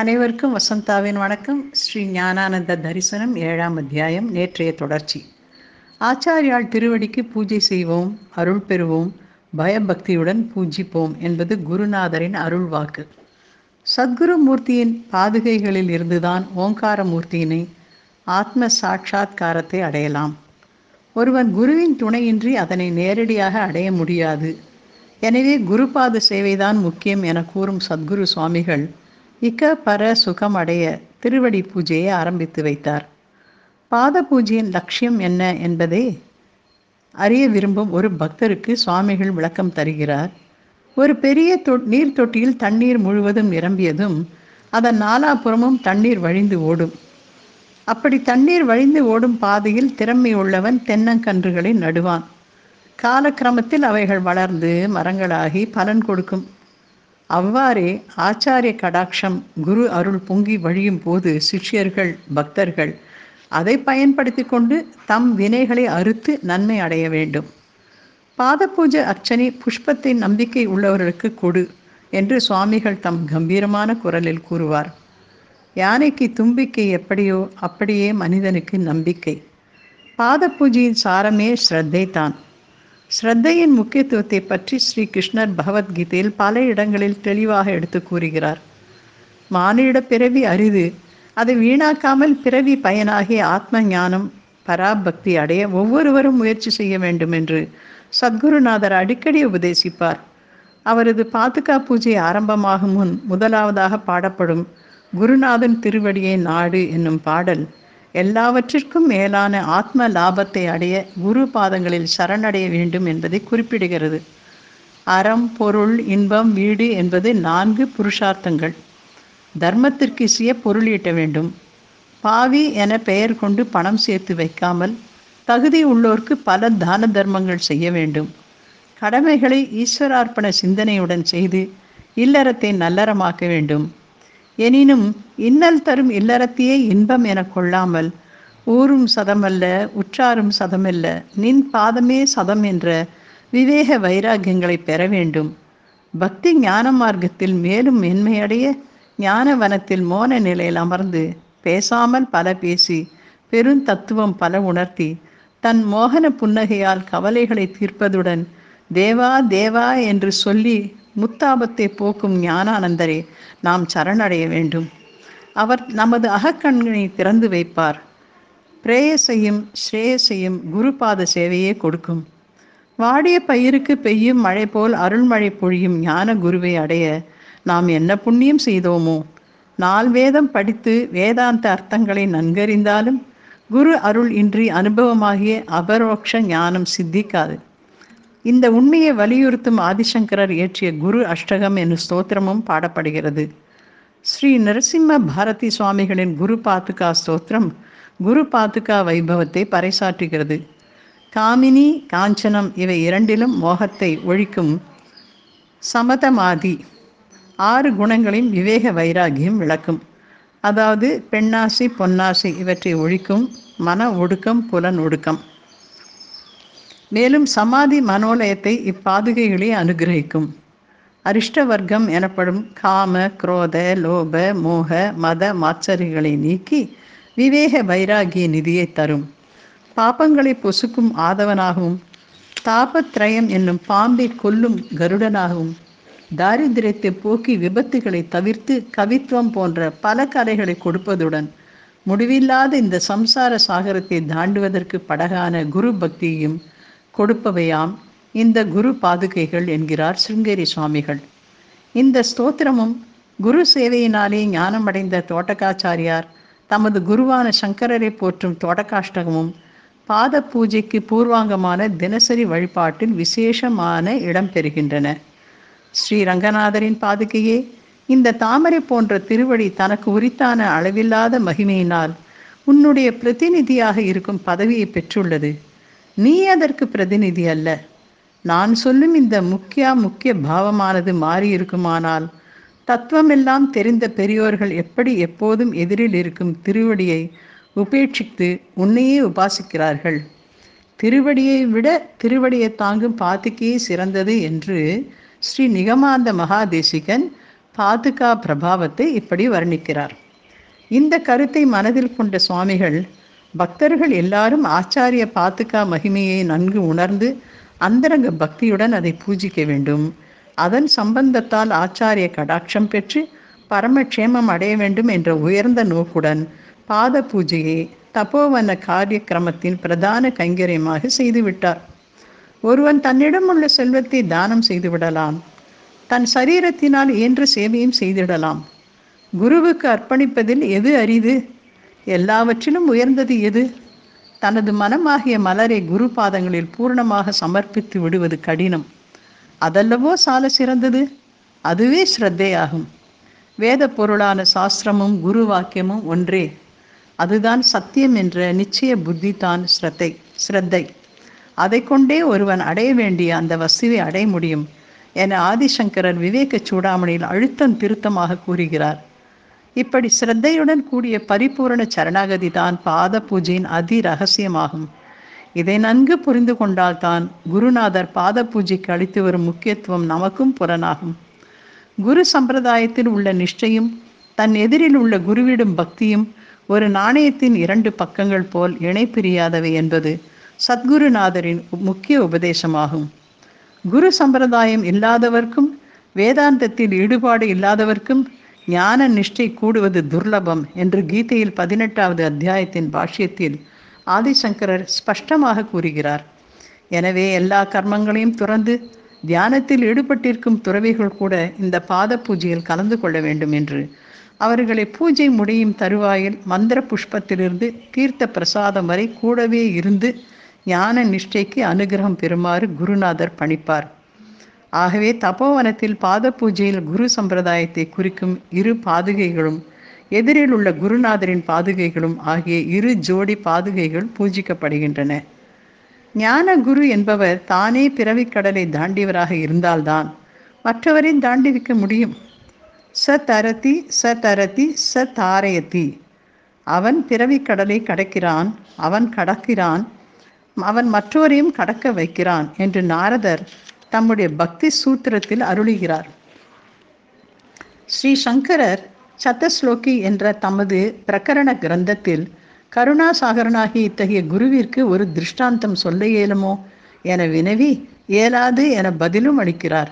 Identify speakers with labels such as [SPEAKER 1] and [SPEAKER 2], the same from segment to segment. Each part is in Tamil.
[SPEAKER 1] அனைவருக்கும் வசந்தாவின் வணக்கம். ஸ்ரீ ஞானானந்த தரிசனம் ஏழாம் அத்தியாயம் நேற்றைய தொடர்ச்சி. ஆச்சாரியால் திருவடிக்கு பூஜை செய்வோம் அருள் பெறுவோம் பயபக்தியுடன் பூஜிப்போம் என்பது குருநாதரின் அருள் வாக்கு. சத்குரு மூர்த்தியின் பாதுகைகளில் இருந்துதான் ஓங்கார மூர்த்தியினை ஆத்ம சாட்சா்காரத்தை அடையலாம். ஒருவன் குருவின் துணையின்றி அதனை நேரடியாக அடைய முடியாது. எனவே குருபாத சேவைதான் முக்கியம் என கூறும் சத்குரு சுவாமிகள் இக்க பர சுகம் அடைய திருவடி பூஜையை ஆரம்பித்து வைத்தார். பாத பூஜையின் லட்சியம் என்ன என்பதை அறிய விரும்பும் ஒரு பக்தருக்கு சுவாமிகள் விளக்கம் தருகிறார். ஒரு பெரிய தொ நீர் தொட்டியில் தண்ணீர் முழுவதும் நிரம்பியதும் அதன் நாலாபுறமும் தண்ணீர் வழிந்து ஓடும். அப்படி தண்ணீர் வழிந்து ஓடும் பாதையில் திறமை உள்ளவன் தென்னங்கன்றுகளை நடுவான். காலக்கிரமத்தில் அவைகள் வளர்ந்து மரங்களாகி பலன் கொடுக்கும். அவ்வாறே ஆச்சாரிய கடாட்சம் குரு அருள் பொங்கி வழியும் போது சிஷ்யர்கள் பக்தர்கள் அதை பயன்படுத்தி கொண்டு தம் வினைகளை அறுத்து நன்மை அடைய வேண்டும். பாத பூஜை அர்ச்சனை புஷ்பத்தின் நம்பிக்கை உள்ளவர்களுக்கு கொடு என்று சுவாமிகள் தம் கம்பீரமான குரலில் கூறுவார். யானைக்கு தும்பிக்கை எப்படியோ அப்படியே மனிதனுக்கு நம்பிக்கை. பாத பூஜையின் சாரமே ஸ்ரத்தை தான் ஸ்ரத்தையின் முக்கியத்துவத்தை பற்றி ஸ்ரீ கிருஷ்ணர் பகவத்கீதையில் பல இடங்களில் தெளிவாக எடுத்து கூறுகிறார். மானிட பிறவி அரிது அதை வீணாக்காமல் பிறவி பயனாகிய ஆத்ம ஞானம் பராபக்தி அடைய ஒவ்வொருவரும் முயற்சி செய்ய வேண்டும் என்று சத்குருநாதர் அடிக்கடி உபதேசிப்பார். அவரது பாதுகா பூஜை ஆரம்பமாகும் முன் முதலாவதாக பாடப்படும் குருநாதன் திருவடியை நாடு என்னும் பாடல் எல்லாவற்றிற்கும் மேலான ஆத்ம லாபத்தை அடைய குரு பாதங்களில் சரணடைய வேண்டும் என்பதை குறிப்பிடுகிறது. அறம் பொருள் இன்பம் வீடு என்பது நான்கு புருஷார்த்தங்கள். தர்மத்திற்கு இசைய பொருள் ஈட்ட வேண்டும். பாவி என பெயர் கொண்டு பணம் சேர்த்து வைக்காமல் தகுதி உள்ளோர்க்கு பல தான தர்மங்கள் செய்ய வேண்டும். கடமைகளை ஈஸ்வரார்ப்பண சிந்தனையுடன் செய்து இல்லறத்தை நல்லறமாக்க வேண்டும். எனினும் இன்னல் தரும் இல்லறத்தையே இன்பம் என கொள்ளாமல் ஊரும் சதமல்ல உற்றாரும் சதமல்ல நின் பாதமே சதம் என்ற விவேக வைராகியங்களை பெற வேண்டும். பக்தி ஞான மார்க்கத்தில் மேலும் மென்மையடைய ஞான வனத்தில் மோன நிலையில் அமர்ந்து பேசாமல் பல பேசி பெருந்தத்துவம் பல உணர்த்தி தன் மோகன புன்னகையால் கவலைகளை தீர்ப்பதுடன் தேவா தேவா என்று சொல்லி முத்தாபத்தை போக்கும் ஞானானந்தரே நாம் சரணடைய வேண்டும். அவர் நமது அகக்கண்களை திறந்து வைப்பார். பிரேயசையும் ஸ்ரேயசையும் குருபாத சேவையே கொடுக்கும். வாடிய பயிருக்கு பெய்யும் மழை போல் அருள்மழை பொழியும் ஞான குருவை அடைய நாம் என்ன புண்ணியம் செய்தோமோ? நால் வேதம் படித்து வேதாந்த அர்த்தங்களை நன்கறிந்தாலும் குரு அருள் இன்றி அனுபவமாகிய அபரோக்ஷ ஞானம் சித்திக்காது. இந்த உண்மையை வலியுறுத்தும் ஆதிசங்கரர் இயற்றிய குரு அஷ்டகம் என்னும் ஸ்தோத்திரமும் பாடப்படுகிறது. ஸ்ரீ நரசிம்ம பாரதி சுவாமிகளின் குரு பாத்துகா ஸ்தோத்திரம் குரு பாத்துகா வைபவத்தை பறைசாற்றுகிறது. காமினி காஞ்சனம் இவை இரண்டிலும் மோகத்தை ஒழிக்கும் சமதமாதி ஆறு குணங்களின் விவேக வைராகியம் விளக்கும். அதாவது பெண்ணாசி பொன்னாசி இவற்றை ஒழிக்கும் மன ஒடுக்கம் புலன் ஒடுக்கம். மேலும் சமாதி மனோலயத்தை இப்பாதுகைகளே அனுகிரகிக்கும். அரிஷ்ட வர்க்கம் எனப்படும் காம குரோத லோப மோக மத மாச்சரிகளை நீக்கி விவேக வைராகிய நிதியை தரும். பாப்பங்களை பொசுக்கும் ஆதவனாகவும் தாபத்ரயம் என்னும் பாம்பை கொல்லும் கருடனாகவும் தாரித்திரத்தை போக்கி விபத்துகளை தவிர்த்து கவித்துவம் போன்ற பல கலைகளை கொடுப்பதுடன் முடிவில்லாத இந்த சம்சார சாகரத்தை தாண்டுவதற்கு படகான குரு பக்தியையும் கொடுப்பவையாம் இந்த குரு பாதுகைகள் என்கிறார் சிருங்கேரி சுவாமிகள். இந்த ஸ்தோத்திரமும் குரு சேவையினாலே ஞானமடைந்த தோட்டக்காச்சாரியார் தமது குருவான சங்கரரை போற்றும் தோட்டக்காஷ்டகமும் பாத பூஜைக்கு பூர்வாங்கமான தினசரி வழிபாட்டில் விசேஷமான இடம் பெறுகின்றன. ஸ்ரீ ரங்கநாதரின் பாதுகையே இந்த தாமரை போன்ற திருவடி தனக்கு உரித்தான அளவில்லாத மகிமையினால் உன்னுடைய பிரதிநிதியாக இருக்கும் பதவியை பெற்றுள்ளது. நீ அதற்கு பிரதிநிதி அல்ல. நான் சொல்லும் இந்த முக்கிய முக்கிய பாவமானது மாறி இருக்குமானால் தத்துவமெல்லாம் தெரிந்த பெரியோர்கள் எப்படி எப்போதும் எதிரில் இருக்கும் திருவடியை உபேட்சித்து உன்னையே உபாசிக்கிறார்கள்? திருவடியை விட திருவடியை தாங்கும் பாத்துக்கையே சிறந்தது என்று ஸ்ரீ நிகமாந்த மகாதேசிகன் பாதுகா பிரபாவத்தை இப்படி வர்ணிக்கிறார். இந்த கருத்தை மனதில் கொண்ட சுவாமிகள் பக்தர்கள் எல்லாரும் ஆச்சாரிய பாத்துக்கா மகிமையை நன்கு உணர்ந்து அந்தரங்க பக்தியுடன் அதை பூஜிக்க வேண்டும். அதன் சம்பந்தத்தால் ஆச்சாரிய கடாட்சம் பெற்று பரமக்ஷேமம் அடைய வேண்டும் என்ற உயர்ந்த நோக்குடன் பாத பூஜையை தபோவன காரியக்கிரமத்தின் பிரதான கைங்கரியமாக செய்துவிட்டார். ஒருவன் தன்னிடம் உள்ள செல்வத்தை தானம் செய்துவிடலாம். தன் சரீரத்தினால் இயன்ற சேவையும் செய்திடலாம். குருவுக்கு அர்ப்பணிப்பதில் எது அரிது? எல்லாவற்றிலும் உயர்ந்தது எது? தனது மனமாகிய மலரை குரு பாதங்களில் பூர்ணமாக சமர்ப்பித்து விடுவது கடினம். அதல்லவோ சால சிறந்தது? அதுவே ஸ்ரத்தையாகும். வேத பொருளான சாஸ்திரமும் குரு வாக்கியமும் ஒன்றே. அதுதான் சத்தியம் என்ற நிச்சய புத்தி தான் ஸ்ரத்தை ஸ்ரத்தை. அதை கொண்டே ஒருவன் அடைய வேண்டிய அந்த வசுவை அடைய முடியும் என ஆதிசங்கரர் விவேக சூடாமணியில் அழுத்தம் திருத்தமாக கூறுகிறார். இப்படி சிரத்தையுடன் கூடிய பரிபூரண சரணாகதி தான் பாத பூஜையின் அதி ரகசியமாகும். இதை நன்கு புரிந்து கொண்டால்தான் குருநாதர் பாத பூஜைக்கு அளித்து வரும் முக்கியத்துவம் நமக்கும் புலனாகும் குரு சம்பிரதாயத்தில் உள்ள நிஷ்டையும் தன் எதிரில் உள்ள குருவிடும் பக்தியும் ஒரு நாணயத்தின் இரண்டு பக்கங்கள் போல் இணை பிரியாதவை என்பது சத்குருநாதரின் முக்கிய உபதேசமாகும். குரு சம்பிரதாயம் இல்லாதவர்க்கும் வேதாந்தத்தில் ஈடுபாடு இல்லாதவர்க்கும் ஞான நிஷ்டை கூடுவது துர்லபம் என்று கீதையில் பதினெட்டாவது அத்தியாயத்தின் பாஷ்யத்தில் ஆதிசங்கரர் ஸ்பஷ்டமாக கூறுகிறார். எனவே எல்லா கர்மங்களையும் துறந்து தியானத்தில் ஈடுபட்டிருக்கும் துறவிகள் கூட இந்த பாத பூஜையில் கலந்து கொள்ள வேண்டும் என்று. அவர்களை பூஜை முடியும் தருவாயில் மந்திர புஷ்பத்திலிருந்து தீர்த்த பிரசாதம் வரை கூடவே இருந்து ஞான நிஷ்டைக்கு அனுகிரகம் பெறுமாறு குருநாதர் பணிப்பார். ஆகவே தபோவனத்தில் பாத பூஜையில் குரு சம்பிரதாயத்தை குறிக்கும் இரு பாதுகைகளும் எதிரில் உள்ள குருநாதரின் பாதுகைகளும் ஆகிய இரு ஜோடி பாதுகைகள் பூஜிக்கப்படுகின்றன. ஞான குரு என்பவர் தானே பிறவிக்கடலை தாண்டியவராக இருந்தால்தான் மற்றவரின் தாண்டிவிக்க முடியும். ச தரதி ச தரதி ச தாரயத்தி அவன் பிறவிக்கடலை கடக்கிறான் அவன் கடக்கிறான் அவன் மற்றோரையும் கடக்க வைக்கிறான் என்று நாரதர் தம்முடைய பக்தி சூத்திரத்தில் அருளுகிறார். ஸ்ரீ சங்கரர் சத்தஸ்லோகி என்ற தமது பிரகரண கிரந்தத்தில் கருணாசாகரனாகி இத்தகைய குருவிற்கு ஒரு திருஷ்டாந்தம் சொல்ல இயலுமோ என வினவி இயலாது என பதிலும் அளிக்கிறார்.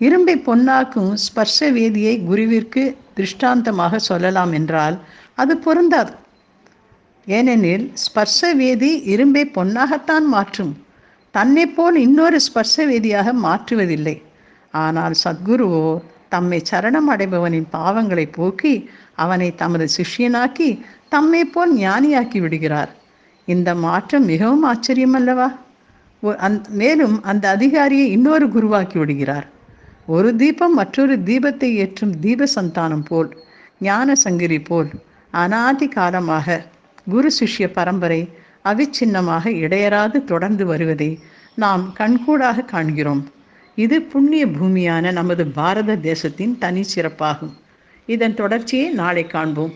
[SPEAKER 1] இரும்பை பொன்னாக்கும் ஸ்பர்ஷ வேதியை குருவிற்கு திருஷ்டாந்தமாக சொல்லலாம் என்றால் அது பொருந்தாது. ஏனெனில் ஸ்பர்ஷ வேதி இரும்பை பொன்னாகத்தான் மாற்றும். தன்னை போல் இன்னொரு ஸ்பர்ஷ வேதியாக மாற்றுவதில்லை. ஆனால் சத்குருவோ தம்மை சரணம் அடைபவனின் பாவங்களை போக்கி அவனை தமது சிஷ்யனாக்கி தம்மை போல் ஞானியாக்கி விடுகிறார். இந்த மாற்றம் மிகவும் ஆச்சரியம் அல்லவா அந் மேலும் அந்த அதிகாரியை இன்னொரு குருவாக்கி விடுகிறார். ஒரு தீபம் மற்றொரு தீபத்தை ஏற்றும் தீப சந்தானம் போல் ஞான சங்கிரி போல் அனாதி காலமாக குரு சிஷ்ய பரம்பரை அவிச்சின்னமாக இடையராது தொடர்ந்து வருவதை நாம் கண்கூடாக காண்கிறோம். இது புண்ணிய பூமியான நமது பாரத தேசத்தின் தனி சிறப்பாகும் இதன் தொடர்ச்சியை நாளை காண்போம்.